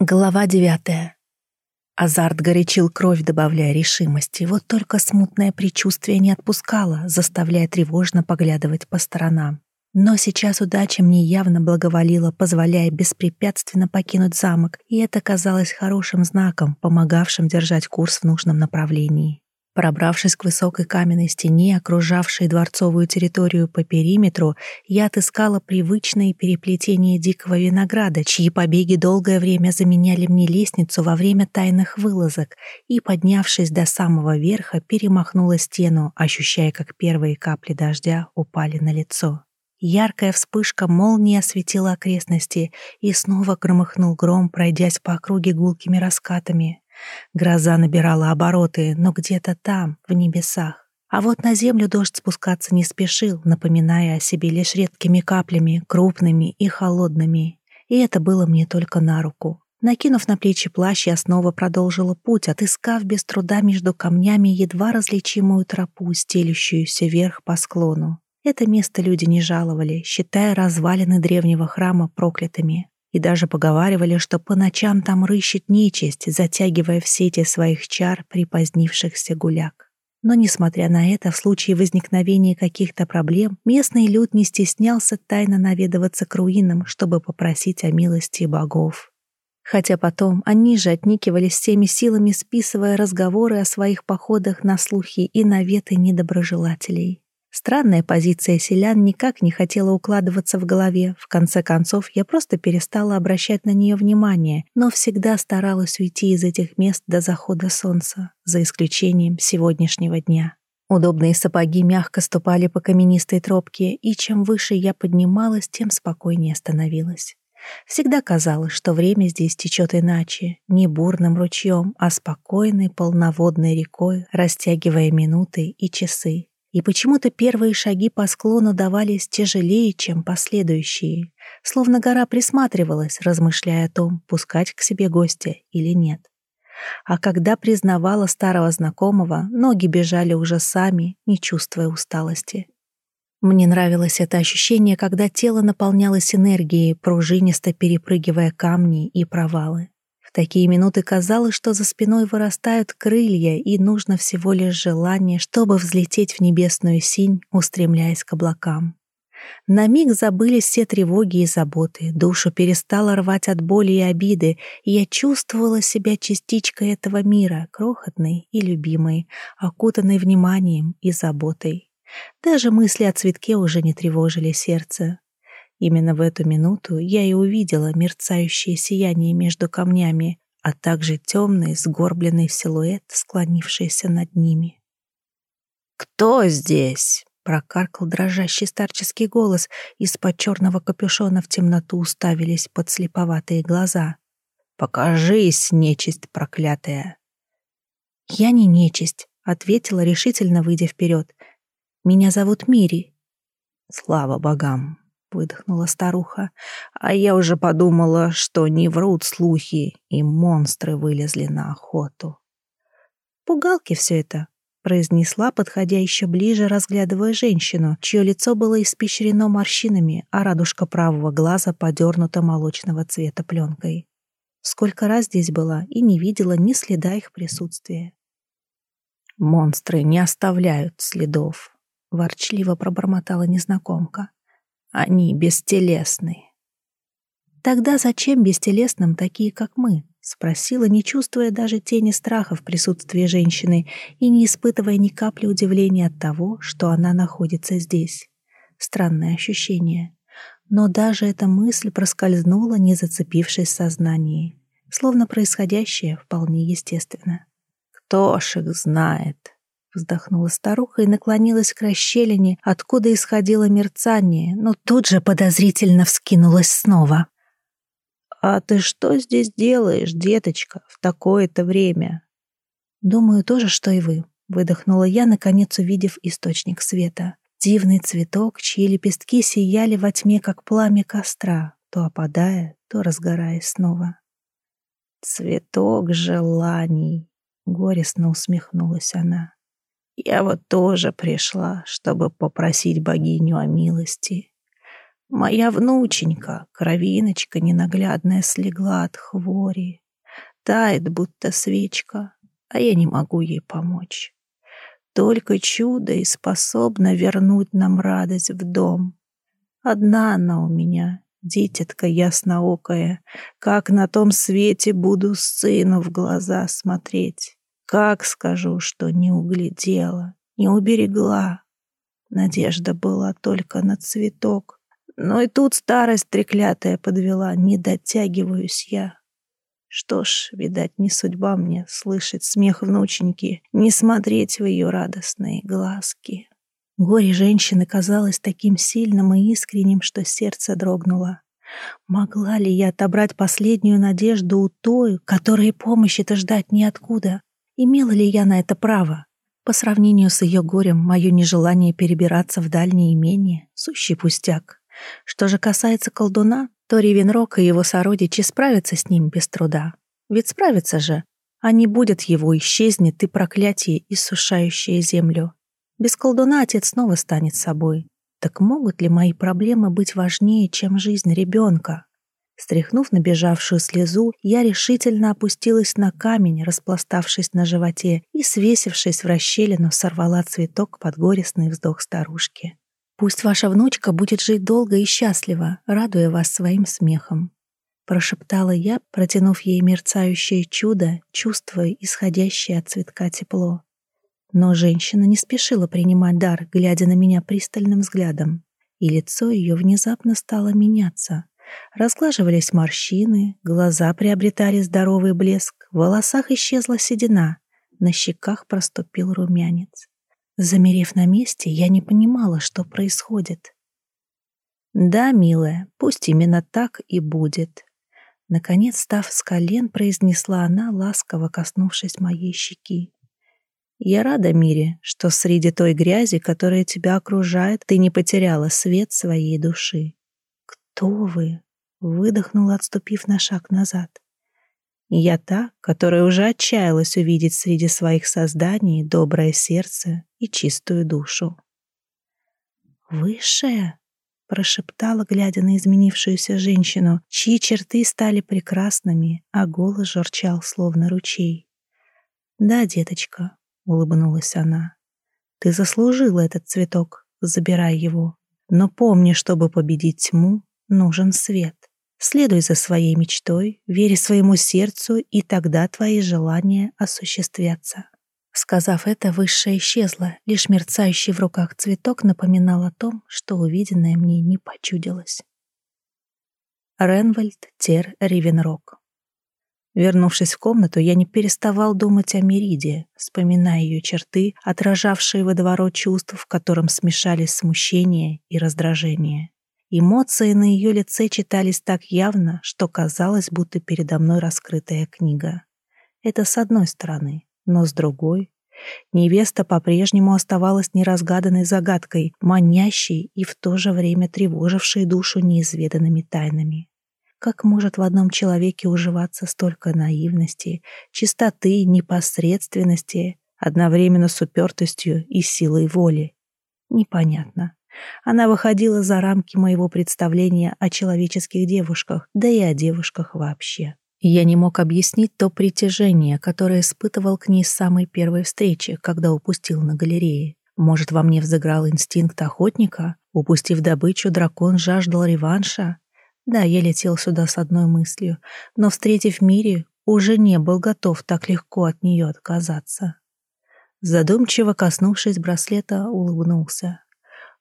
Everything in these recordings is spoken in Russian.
Глава девятая. Азарт горячил кровь, добавляя решимости. Вот только смутное предчувствие не отпускало, заставляя тревожно поглядывать по сторонам. Но сейчас удача мне явно благоволила, позволяя беспрепятственно покинуть замок, и это казалось хорошим знаком, помогавшим держать курс в нужном направлении. Пробравшись к высокой каменной стене, окружавшей дворцовую территорию по периметру, я отыскала привычное переплетение дикого винограда, чьи побеги долгое время заменяли мне лестницу во время тайных вылазок, и, поднявшись до самого верха, перемахнула стену, ощущая, как первые капли дождя упали на лицо. Яркая вспышка молнии осветила окрестности, и снова громыхнул гром, пройдясь по округе гулкими раскатами. Гроза набирала обороты, но где-то там, в небесах. А вот на землю дождь спускаться не спешил, напоминая о себе лишь редкими каплями, крупными и холодными. И это было мне только на руку. Накинув на плечи плащ, я снова продолжила путь, отыскав без труда между камнями едва различимую тропу, стелющуюся вверх по склону. Это место люди не жаловали, считая развалины древнего храма проклятыми и даже поговаривали, что по ночам там рыщет нечисть, затягивая в сети своих чар припозднившихся гуляк. Но, несмотря на это, в случае возникновения каких-то проблем, местный люд не стеснялся тайно наведываться к руинам, чтобы попросить о милости богов. Хотя потом они же отникивались всеми силами, списывая разговоры о своих походах на слухи и наветы недоброжелателей. Странная позиция селян никак не хотела укладываться в голове. В конце концов, я просто перестала обращать на нее внимание, но всегда старалась уйти из этих мест до захода солнца, за исключением сегодняшнего дня. Удобные сапоги мягко ступали по каменистой тропке, и чем выше я поднималась, тем спокойнее становилась. Всегда казалось, что время здесь течет иначе, не бурным ручьем, а спокойной полноводной рекой, растягивая минуты и часы и почему-то первые шаги по склону давались тяжелее, чем последующие, словно гора присматривалась, размышляя о том, пускать к себе гостя или нет. А когда признавала старого знакомого, ноги бежали уже сами, не чувствуя усталости. Мне нравилось это ощущение, когда тело наполнялось энергией, пружинисто перепрыгивая камни и провалы. Такие минуты казалось, что за спиной вырастают крылья, и нужно всего лишь желание, чтобы взлететь в небесную синь, устремляясь к облакам. На миг забылись все тревоги и заботы, душу перестала рвать от боли и обиды, и я чувствовала себя частичкой этого мира, крохотной и любимой, окутанной вниманием и заботой. Даже мысли о цветке уже не тревожили сердце. Именно в эту минуту я и увидела мерцающее сияние между камнями, а также темный сгорбленный силуэт, склонившийся над ними. «Кто здесь?» — прокаркал дрожащий старческий голос. Из-под черного капюшона в темноту уставились подслеповатые глаза. «Покажись, нечисть проклятая!» «Я не нечисть», — ответила, решительно выйдя вперед. «Меня зовут Мири». «Слава богам!» — выдохнула старуха. «А я уже подумала, что не врут слухи, и монстры вылезли на охоту». «Пугалки все это», — произнесла, подходя еще ближе, разглядывая женщину, чье лицо было испещрено морщинами, а радужка правого глаза подернута молочного цвета пленкой. Сколько раз здесь была и не видела ни следа их присутствия. «Монстры не оставляют следов», — ворчливо пробормотала незнакомка. Они бестелесны. Тогда зачем бестелесным такие, как мы? Спросила, не чувствуя даже тени страха в присутствии женщины и не испытывая ни капли удивления от того, что она находится здесь. Странное ощущение. Но даже эта мысль проскользнула, не зацепившись в сознании. Словно происходящее вполне естественно. «Кто ж их знает?» Вздохнула старуха и наклонилась к расщелине, откуда исходило мерцание, но тут же подозрительно вскинулась снова. «А ты что здесь делаешь, деточка, в такое-то время?» «Думаю, то же, что и вы», — выдохнула я, наконец увидев источник света. Дивный цветок, чьи лепестки сияли во тьме, как пламя костра, то опадая, то разгораясь снова. «Цветок желаний», — горестно усмехнулась она. Я вот тоже пришла, чтобы попросить богиню о милости. Моя внученька, кровиночка ненаглядная, слегла от хвори. Тает, будто свечка, а я не могу ей помочь. Только чудо и способно вернуть нам радость в дом. Одна она у меня, дитятка ясноокая, как на том свете буду сыну в глаза смотреть. Как скажу, что не углядела, не уберегла. Надежда была только на цветок. Но и тут старость треклятая подвела, не дотягиваюсь я. Что ж, видать, не судьба мне слышать смех внученьки, не смотреть в ее радостные глазки. Горе женщины казалось таким сильным и искренним, что сердце дрогнуло. Могла ли я отобрать последнюю надежду у той, которой помощи-то ждать неоткуда? Имела ли я на это право? По сравнению с ее горем, мое нежелание перебираться в дальние имения — сущий пустяк. Что же касается колдуна, то Ривенрок и его сородичи справятся с ним без труда. Ведь справятся же, а не будет его, исчезнет и проклятие, иссушающее землю. Без колдуна отец снова станет собой. Так могут ли мои проблемы быть важнее, чем жизнь ребенка? Стряхнув набежавшую слезу, я решительно опустилась на камень, распластавшись на животе, и, свесившись в расщелину, сорвала цветок под горестный вздох старушки. «Пусть ваша внучка будет жить долго и счастливо, радуя вас своим смехом», прошептала я, протянув ей мерцающее чудо, чувствуя исходящее от цветка тепло. Но женщина не спешила принимать дар, глядя на меня пристальным взглядом, и лицо ее внезапно стало меняться. Разглаживались морщины, глаза приобретали здоровый блеск, в волосах исчезла седина, на щеках проступил румянец. Замерев на месте, я не понимала, что происходит. «Да, милая, пусть именно так и будет», Наконец, став с колен, произнесла она, ласково коснувшись моей щеки. Я рада, Мире, что среди той грязи, которая тебя окружает, ты не потеряла свет своей души. Кто вы? Выдохнула, отступив на шаг назад. Я та, которая уже отчаялась увидеть среди своих созданий доброе сердце и чистую душу. «Высшая?» — прошептала, глядя на изменившуюся женщину, чьи черты стали прекрасными, а голос журчал, словно ручей. «Да, деточка, улыбнулась она. Ты заслужила этот цветок, забирай его. Но помни, чтобы победить тьму, нужен свет. Следуй за своей мечтой, верь своему сердцу, и тогда твои желания осуществятся. Сказав это, высшая исчезла, лишь мерцающий в руках цветок напоминал о том, что увиденное мне не почудилось. Ренвальд Тер Ривенрок Вернувшись в комнату, я не переставал думать о Мериде, вспоминая ее черты, отражавшие водоворот чувств, в котором смешались смущение и раздражение. Эмоции на ее лице читались так явно, что казалось, будто передо мной раскрытая книга. Это с одной стороны, но с другой Невеста по-прежнему оставалась неразгаданной загадкой, манящей и в то же время тревожившей душу неизведанными тайнами. Как может в одном человеке уживаться столько наивности, чистоты, непосредственности, одновременно с упертостью и силой воли? Непонятно. Она выходила за рамки моего представления о человеческих девушках, да и о девушках вообще. Я не мог объяснить то притяжение, которое испытывал к ней с самой первой встречи, когда упустил на галерее. Может, во мне взыграл инстинкт охотника? Упустив добычу, дракон жаждал реванша? Да, я летел сюда с одной мыслью, но, встретив Мири, уже не был готов так легко от нее отказаться. Задумчиво коснувшись браслета, улыбнулся.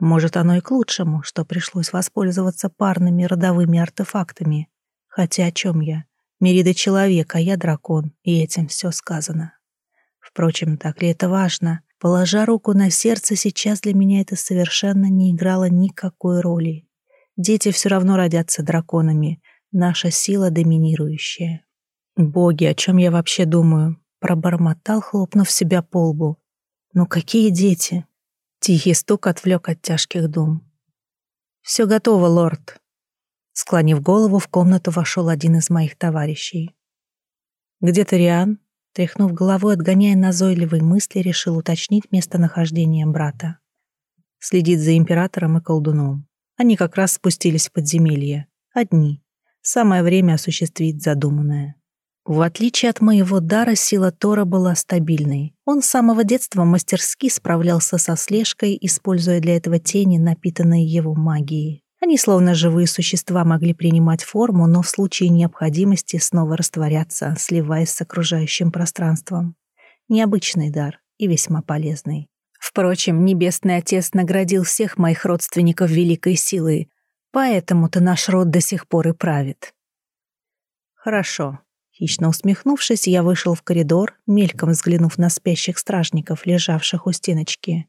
Может, оно и к лучшему, что пришлось воспользоваться парными родовыми артефактами. Хотя о чем я? Мирида человек, а я дракон, и этим все сказано. Впрочем, так ли это важно? Положа руку на сердце, сейчас для меня это совершенно не играло никакой роли. Дети все равно родятся драконами. Наша сила доминирующая. Боги, о чем я вообще думаю? Пробормотал, хлопнув себя по лбу. Ну какие дети? Тихий стук отвлек от тяжких дум. «Все готово, лорд». Склонив голову, в комнату вошел один из моих товарищей. «Где Ториан?» Тряхнув головой, отгоняя назойливые мысли, решил уточнить местонахождение брата. Следит за императором и колдуном. Они как раз спустились в подземелье. Одни. Самое время осуществить задуманное. В отличие от моего дара, сила Тора была стабильной. Он с самого детства мастерски справлялся со слежкой, используя для этого тени, напитанные его магией. Они, словно живые существа, могли принимать форму, но в случае необходимости снова растворяться, сливаясь с окружающим пространством. Необычный дар и весьма полезный. Впрочем, Небесный Отец наградил всех моих родственников великой силой, поэтому-то наш род до сих пор и правит. Хорошо. Хищно усмехнувшись, я вышел в коридор, мельком взглянув на спящих стражников, лежавших у стеночки.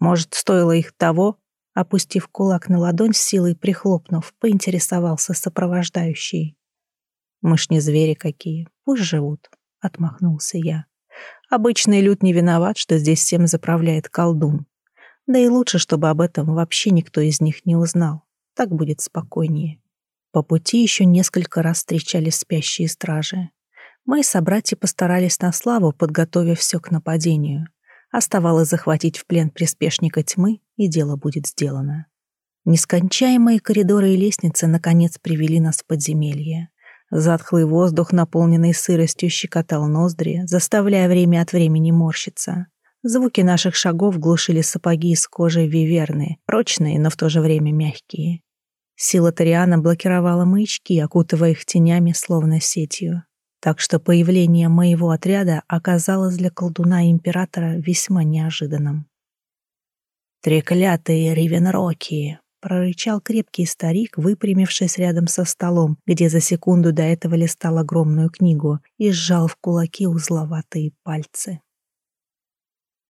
Может, стоило их того? Опустив кулак на ладонь, с силой прихлопнув, поинтересовался сопровождающий. «Мы ж не звери какие, пусть живут», — отмахнулся я. Обычный люд не виноват, что здесь всем заправляет колдун. Да и лучше, чтобы об этом вообще никто из них не узнал. Так будет спокойнее. По пути еще несколько раз встречались спящие стражи. Мои собратья постарались на славу, подготовив все к нападению. Оставалось захватить в плен приспешника тьмы, и дело будет сделано. Нескончаемые коридоры и лестницы наконец привели нас в подземелье. Затхлый воздух, наполненный сыростью, щекотал ноздри, заставляя время от времени морщиться. Звуки наших шагов глушили сапоги из кожи виверны, прочные, но в то же время мягкие. Сила Ториана блокировала маячки, окутывая их тенями, словно сетью. Так что появление моего отряда оказалось для колдуна Императора весьма неожиданным. «Треклятые Ривенроки!» прорычал крепкий старик, выпрямившись рядом со столом, где за секунду до этого листал огромную книгу и сжал в кулаки узловатые пальцы.